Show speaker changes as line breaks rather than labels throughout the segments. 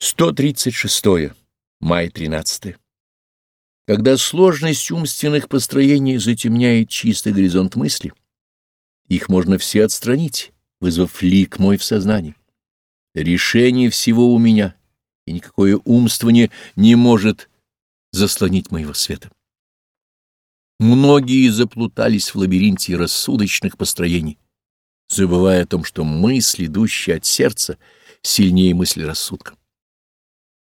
136. Май 13. Когда сложность умственных построений затемняет чистый горизонт мысли, их можно все отстранить, вызвав лик мой в сознании. Решение всего у меня, и никакое умствование не может заслонить моего света. Многие заплутались в лабиринте рассудочных построений, забывая о том, что мысль, идущая от сердца, сильнее мысли рассудка.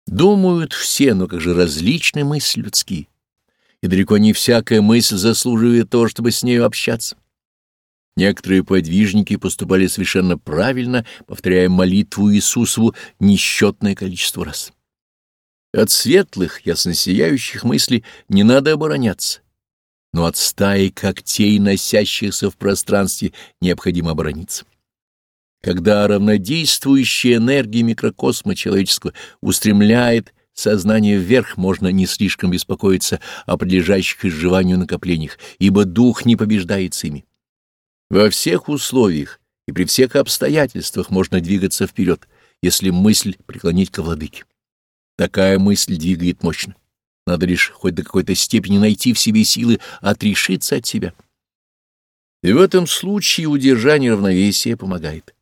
Думают все, но как же различны мысли людские, и далеко не всякая мысль заслуживает того, чтобы с нею общаться. Некоторые подвижники поступали совершенно правильно, повторяя молитву Иисусову несчетное количество раз. От светлых, ясно сияющих мыслей не надо обороняться, но от стаи когтей, носящихся в пространстве, необходимо оборониться. Когда равнодействующая энергия микрокосма человеческого устремляет сознание вверх, можно не слишком беспокоиться о подлежащих изживанию накоплениях, ибо дух не побеждается ими. Во всех условиях и при всех обстоятельствах можно двигаться вперед, если мысль преклонить ко владыке. Такая мысль двигает мощно. Надо лишь хоть до какой-то степени найти в себе силы отрешиться от себя. И в этом случае удержание равновесия помогает.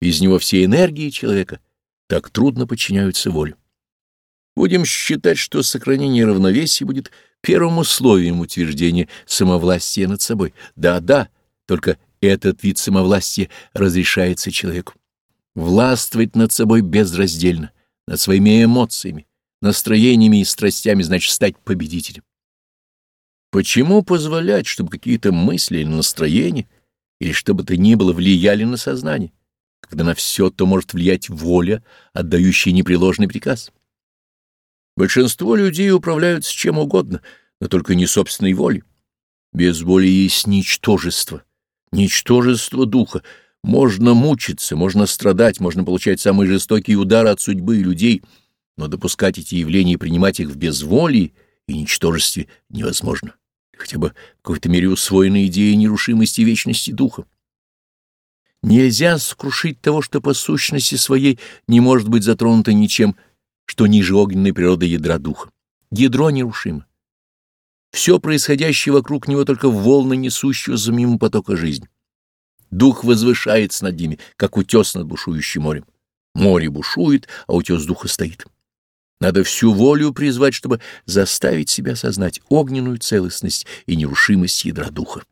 Из него все энергии человека так трудно подчиняются воле. Будем считать, что сохранение равновесия будет первым условием утверждения самовластия над собой. Да-да, только этот вид самовластия разрешается человеку. Властвовать над собой безраздельно, над своими эмоциями, настроениями и страстями значит стать победителем. Почему позволять, чтобы какие-то мысли или настроения, или что бы то ни было, влияли на сознание? Когда на все то может влиять воля, отдающая непреложный приказ. Большинство людей управляют с чем угодно, но только не собственной волей. Без воли есть ничтожество, ничтожество духа. Можно мучиться, можно страдать, можно получать самые жестокие удары от судьбы и людей, но допускать эти явления и принимать их в безволии и ничтожестве невозможно. Хотя бы в какой-то мере усвоена идея нерушимости вечности духа. Нельзя сокрушить того, что по сущности своей не может быть затронуто ничем, что ниже огненной природы ядра духа. Ядро нерушимо. Все происходящее вокруг него только волны несущего за мимо потока жизни. Дух возвышается над ними, как утес над бушующим морем. Море бушует, а утес духа стоит. Надо всю волю призвать, чтобы заставить себя сознать огненную целостность и нерушимость ядра духа.